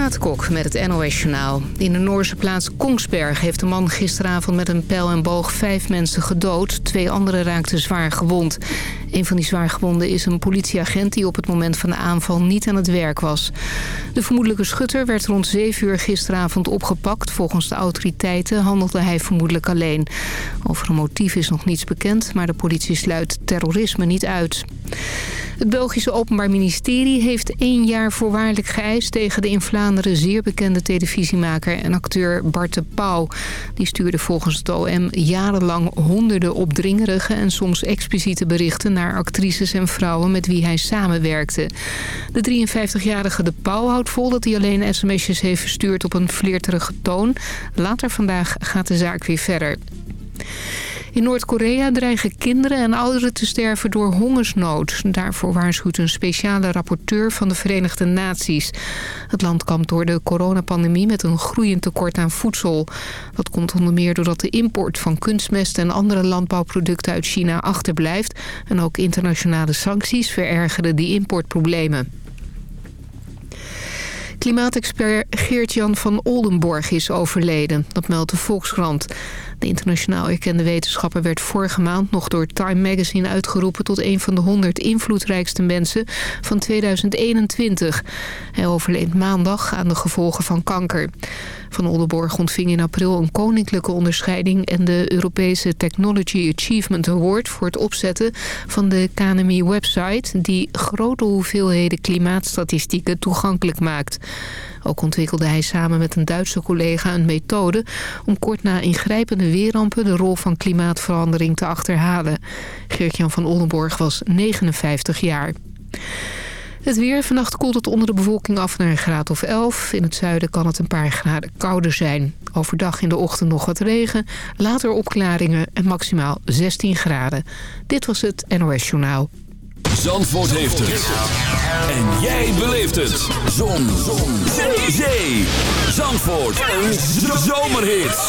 Renate Kok met het NOS Journaal. In de Noorse plaats Kongsberg heeft een man gisteravond met een pijl en boog vijf mensen gedood. Twee anderen raakten zwaar gewond. Een van die zwaargewonden is een politieagent die op het moment van de aanval niet aan het werk was. De vermoedelijke schutter werd rond 7 uur gisteravond opgepakt. Volgens de autoriteiten handelde hij vermoedelijk alleen. Over een motief is nog niets bekend, maar de politie sluit terrorisme niet uit. Het Belgische Openbaar Ministerie heeft één jaar voorwaardelijk geëist... tegen de in Vlaanderen zeer bekende televisiemaker en acteur Bart de Pauw. Die stuurde volgens het OM jarenlang honderden opdringerige... en soms expliciete berichten naar actrices en vrouwen met wie hij samenwerkte. De 53-jarige de Pauw houdt vol dat hij alleen sms'jes heeft verstuurd op een flirterige toon. Later vandaag gaat de zaak weer verder. In Noord-Korea dreigen kinderen en ouderen te sterven door hongersnood. Daarvoor waarschuwt een speciale rapporteur van de Verenigde Naties. Het land kampt door de coronapandemie met een groeiend tekort aan voedsel. Dat komt onder meer doordat de import van kunstmest en andere landbouwproducten uit China achterblijft. En ook internationale sancties verergeren die importproblemen. Klimaatexpert Geert-Jan van Oldenborg is overleden. Dat meldt de Volkskrant. De internationaal erkende wetenschapper werd vorige maand nog door Time Magazine uitgeroepen tot een van de 100 invloedrijkste mensen van 2021. Hij overleed maandag aan de gevolgen van kanker. Van Oldenborg ontving in april een koninklijke onderscheiding en de Europese Technology Achievement Award voor het opzetten van de KNMI-website die grote hoeveelheden klimaatstatistieken toegankelijk maakt. Ook ontwikkelde hij samen met een Duitse collega een methode... om kort na ingrijpende weerrampen de rol van klimaatverandering te achterhalen. Geert-Jan van Oldenborg was 59 jaar. Het weer. Vannacht koelt het onder de bewolking af naar een graad of 11. In het zuiden kan het een paar graden kouder zijn. Overdag in de ochtend nog wat regen. Later opklaringen en maximaal 16 graden. Dit was het NOS Journaal. Zandvoort heeft het. En jij beleeft het. Zon. Zon. Zee. Zandvoort. Een zomerhit.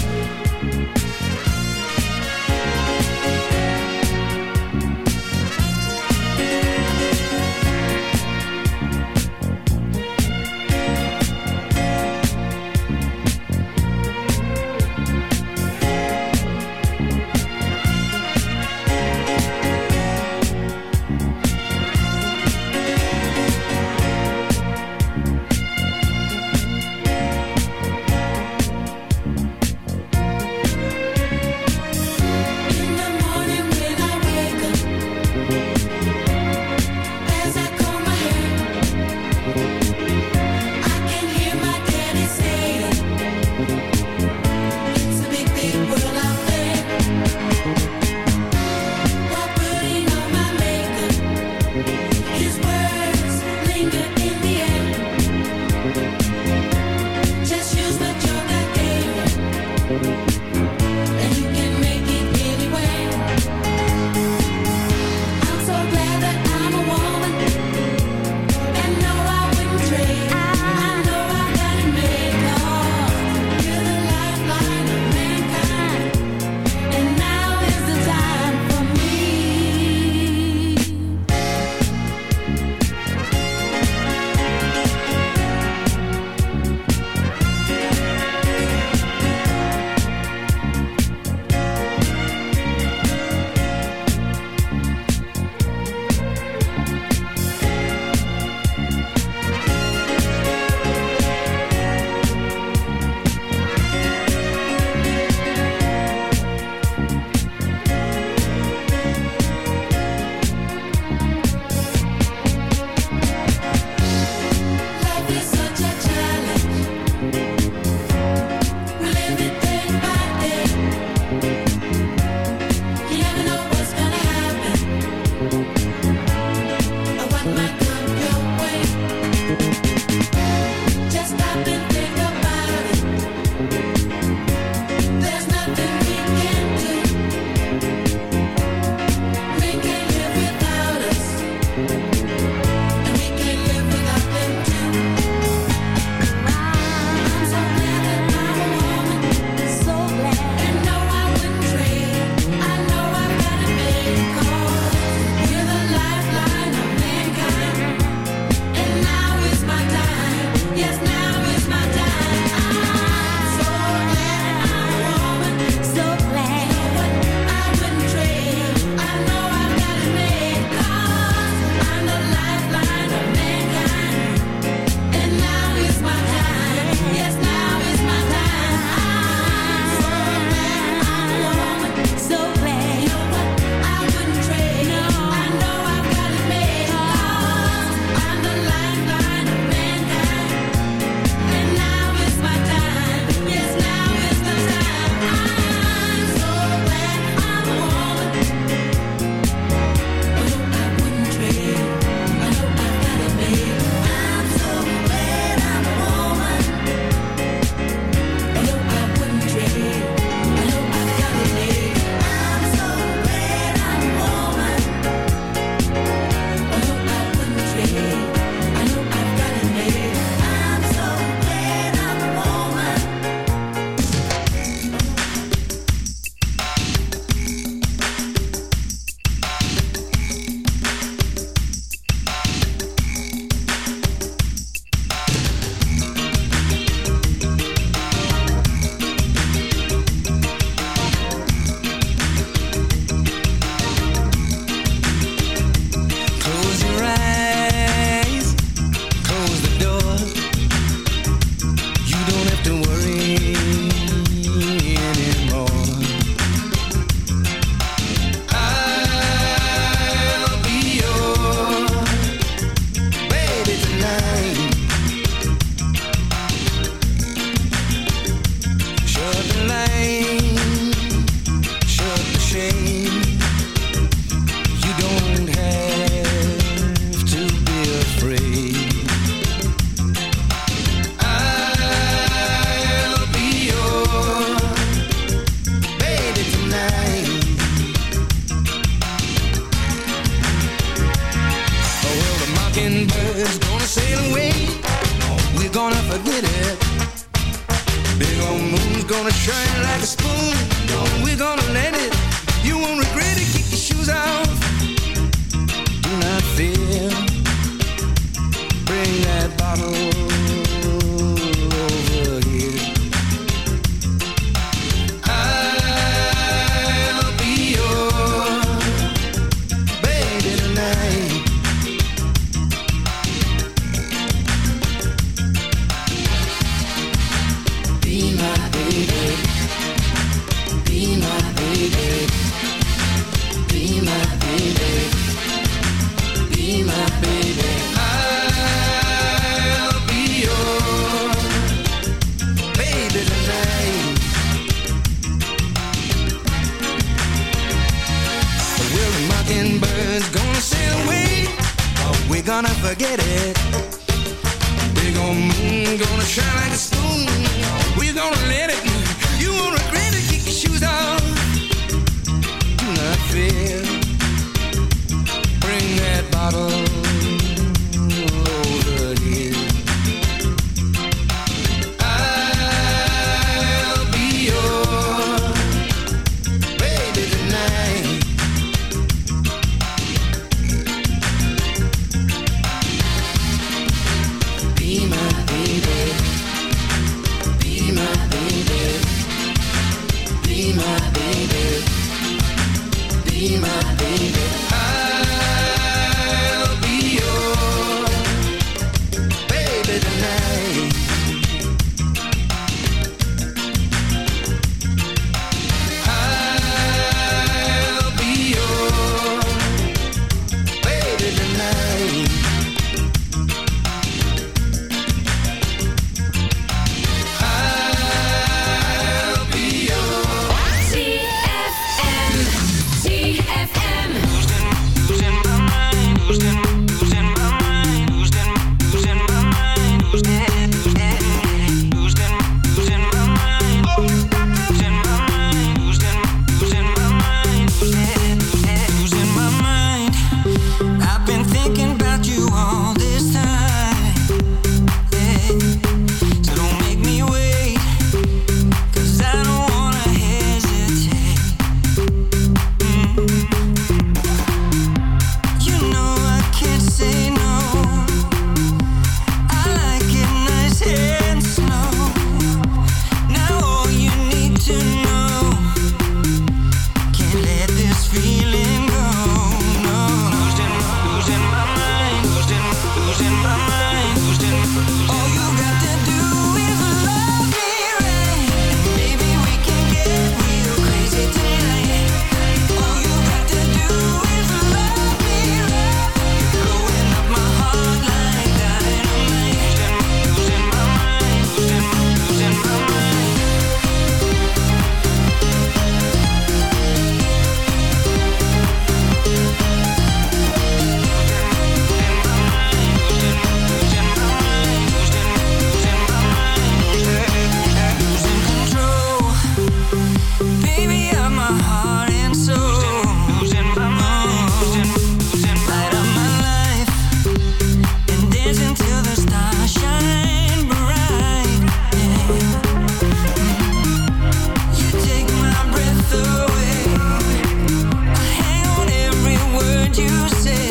you say.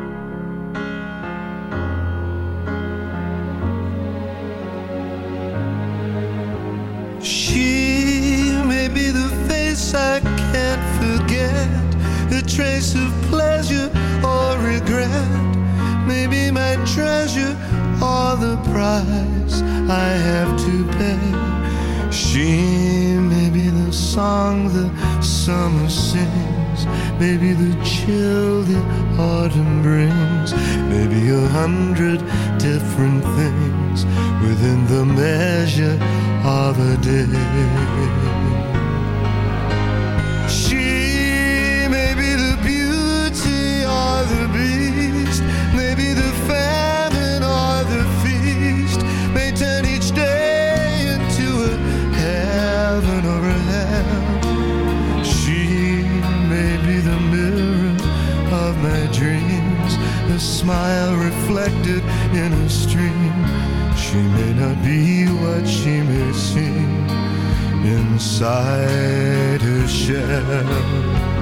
Smile reflected in a stream. She may not be what she may seem inside her shell.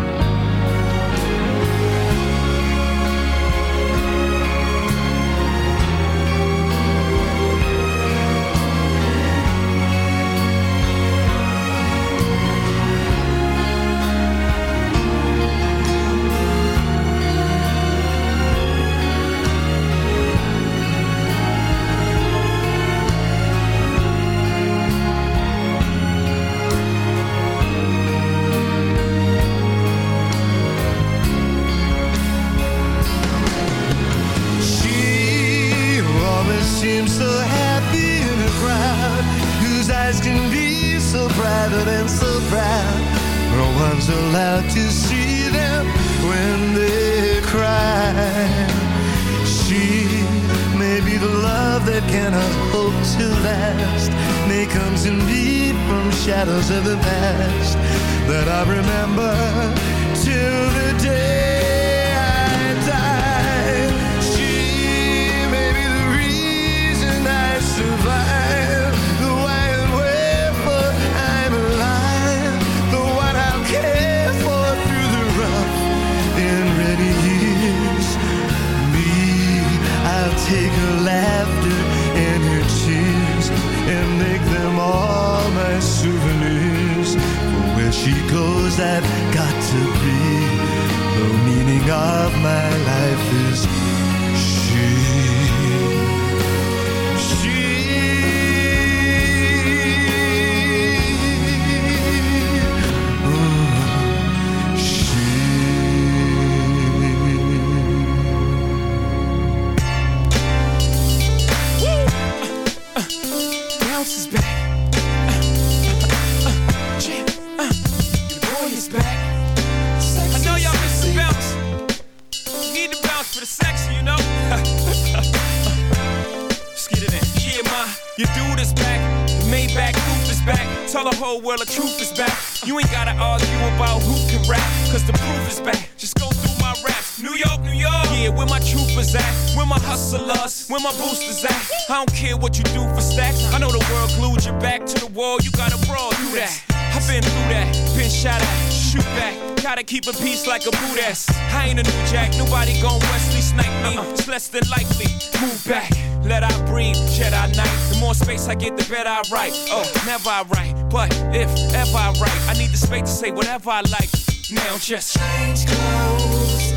I write. Oh, never I write, but if ever I write, I need the space to say whatever I like. Now just change clothes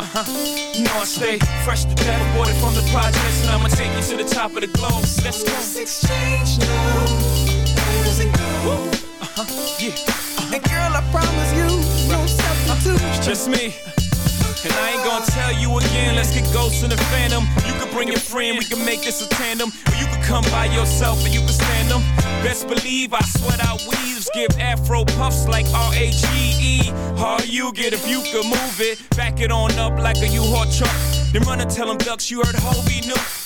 Uh-huh. You know I stay fresh to death, aborted from the projects, and I'ma take you to the top of the globe. Let's go. Let's exchange now. Uh-huh. Yeah. And girl, I promise you, no substitute. It's just me. And I ain't gonna tell you again, let's get ghosts in the phantom. You can bring your friend, we can make this a tandem. Or you can come by yourself and you can stand them. Best believe I sweat out weaves, give afro puffs like R-A-G-E. How you get if you could move it, back it on up like a U-Haul truck. Then run and tell them ducks you heard Hobie new.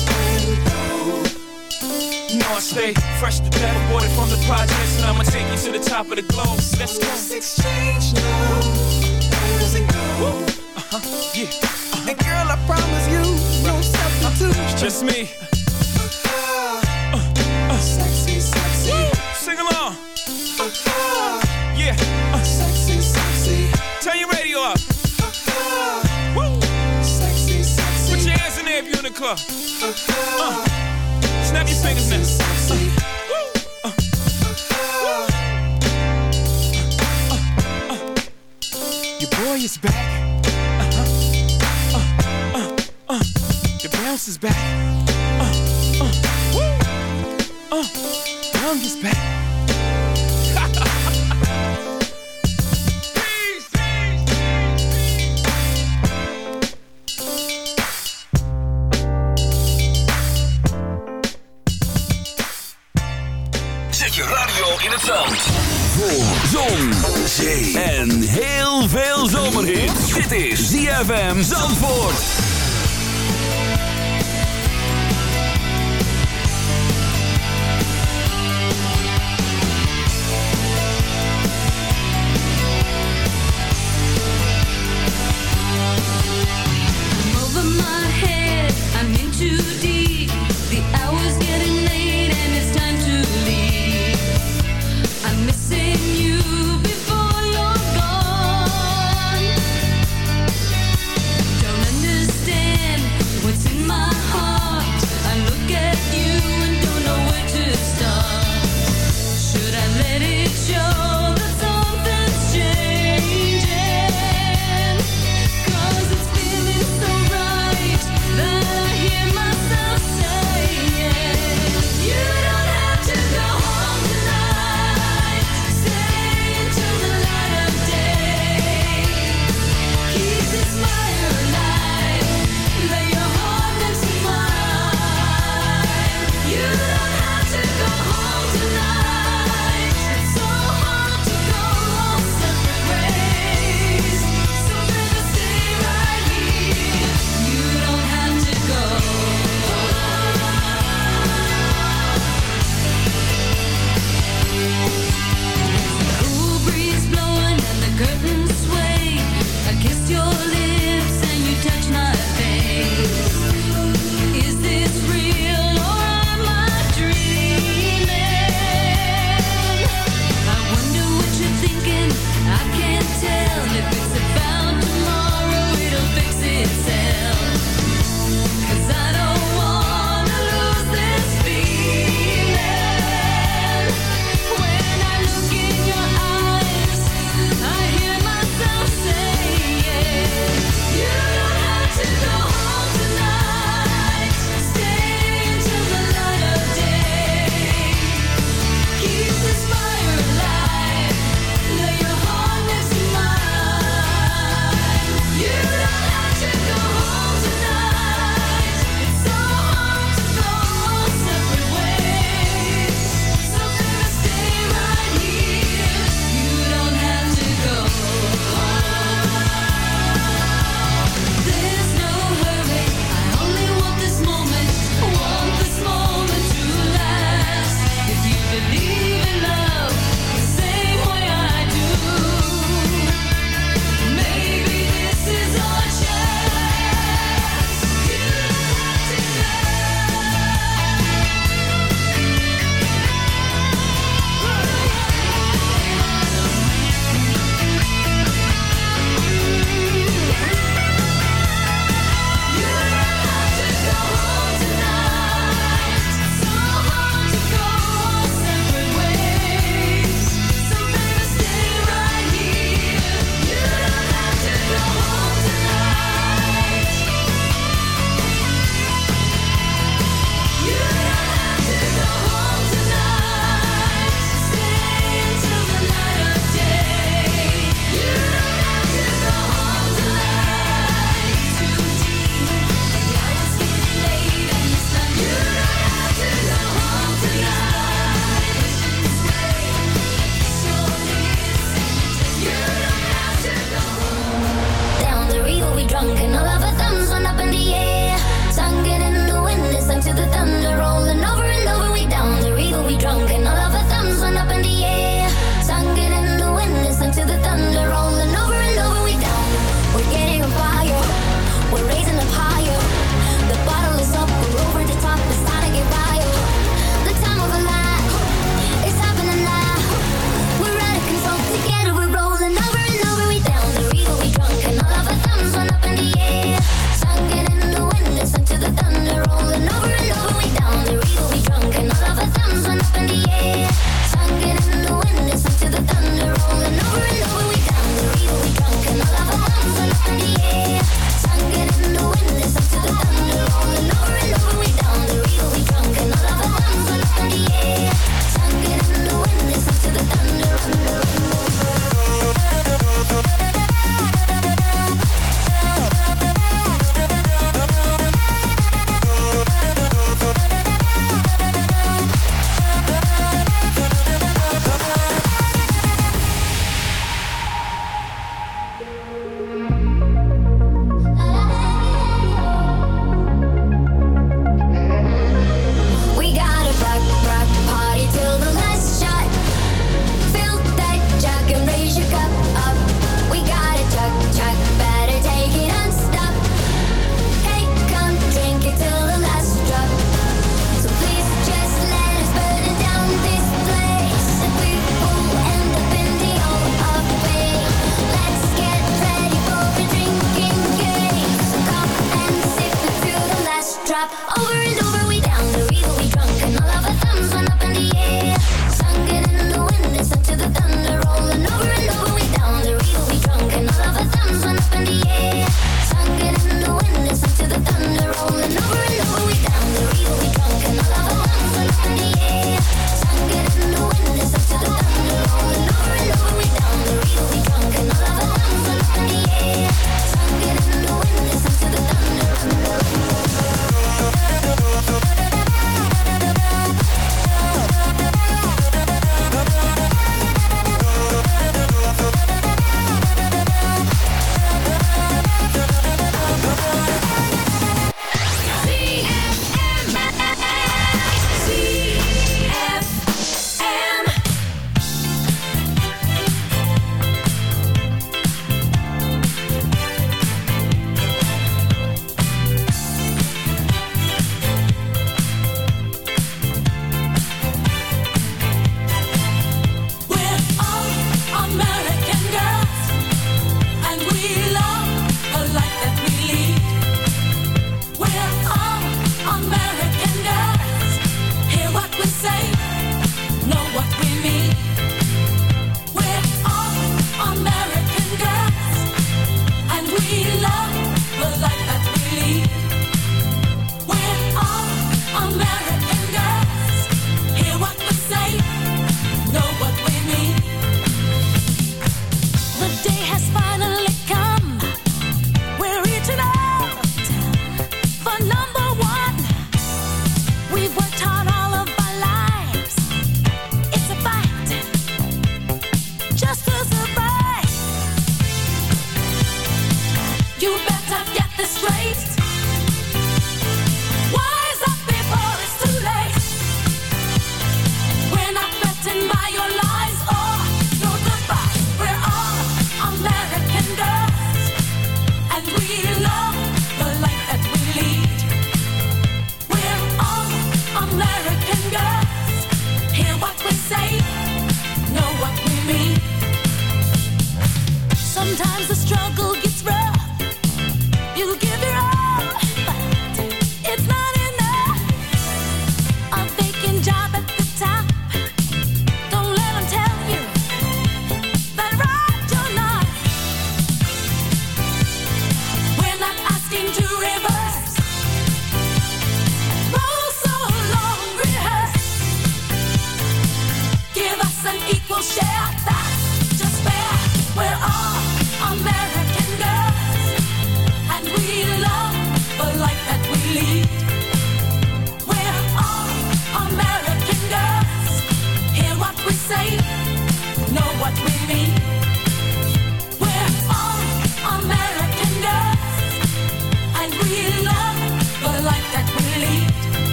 I stay fresh to death, water from the projects, and I'ma take you to the top of the globe. Let's go. Let's exchange now. And go. Uh-huh, yeah. Uh-huh. And girl, I promise you, no substitute. It's just me. Uh, uh, sexy, sexy. Woo. Sing along. Uh, yeah. Uh, sexy, sexy. Turn your radio up. Woo. Sexy, sexy. Put your hands in there if you're in the club. Uh, snap your fingers now. Your boy is back. The bounce is back. Uh, uh. Uh, is back. Is ZFM Zandvoort.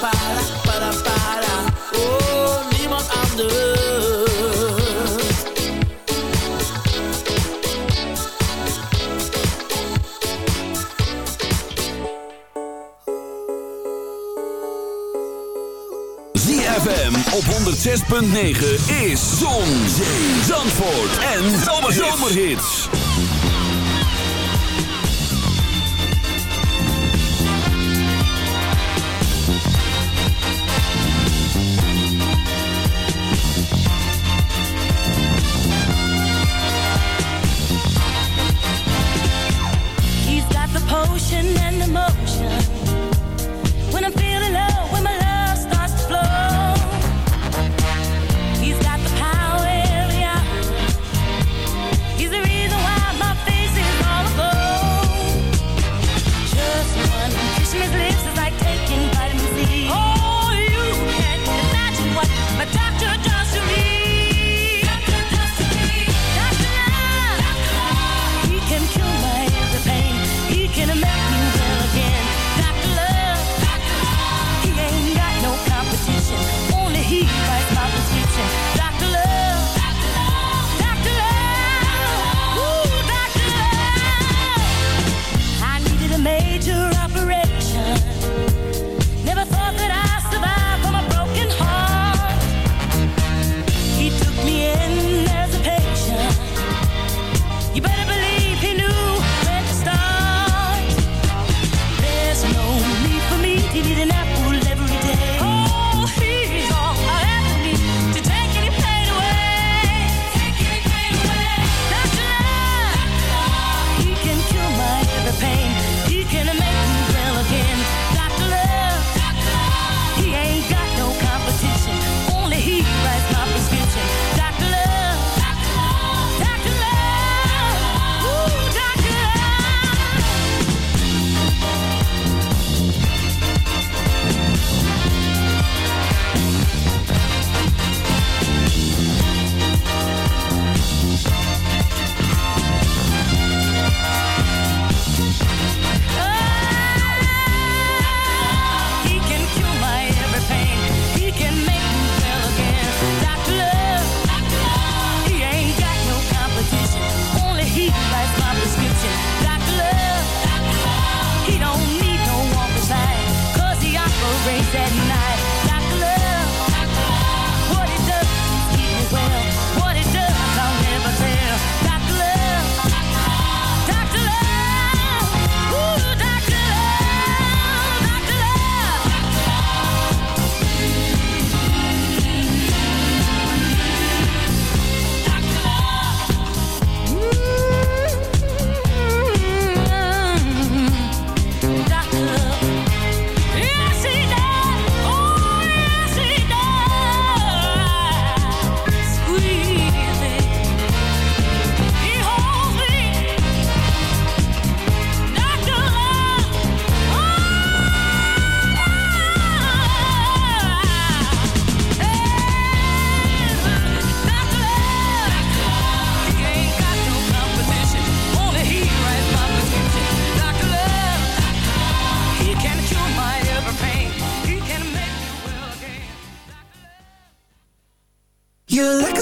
para, para, para. Oh, niemand anders. ZFM op 106.9 is Zon, ze Zandvoort en Zomerhits. Zomerhits.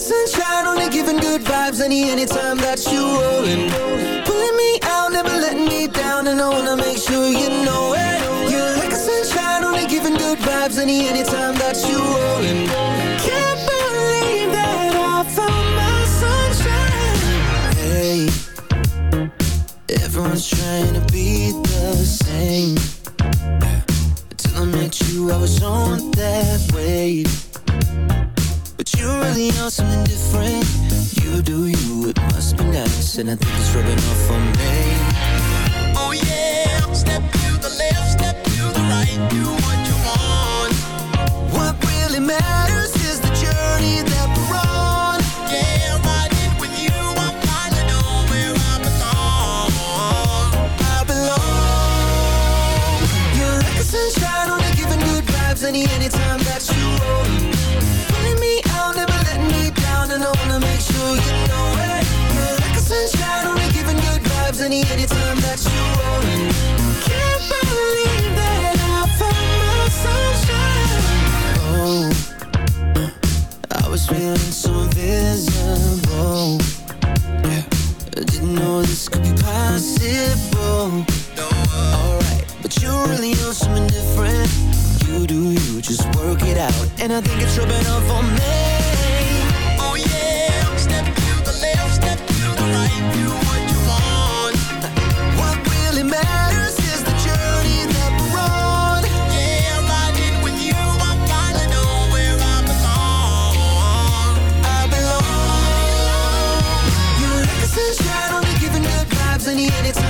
Sunshine, only giving good vibes any anytime that you rollin'. Pulling me out, never letting me down, and I wanna make sure you know it. You're like a sunshine, only giving good vibes any anytime that you rollin'. Can't believe that I found my sunshine. Hey, everyone's trying to be the same. Till I met you, I was on you really something different. You do you, it must be nice And I think it's rubbing off on me. Oh yeah, step to the left, step to the right Do what you want. What really matters is the journey that we're on. Yeah, riding with you, I'm finally know where I belong I belong. You're like a sunshine, only giving good vibes Any, anytime that you roll Can't believe that I found my sunshine. Oh, I was feeling so invisible Yeah, I didn't know this could be possible. No, alright, but you really know something different. You do you, just work it out. And I think it's rubbing off on me isn't it? It's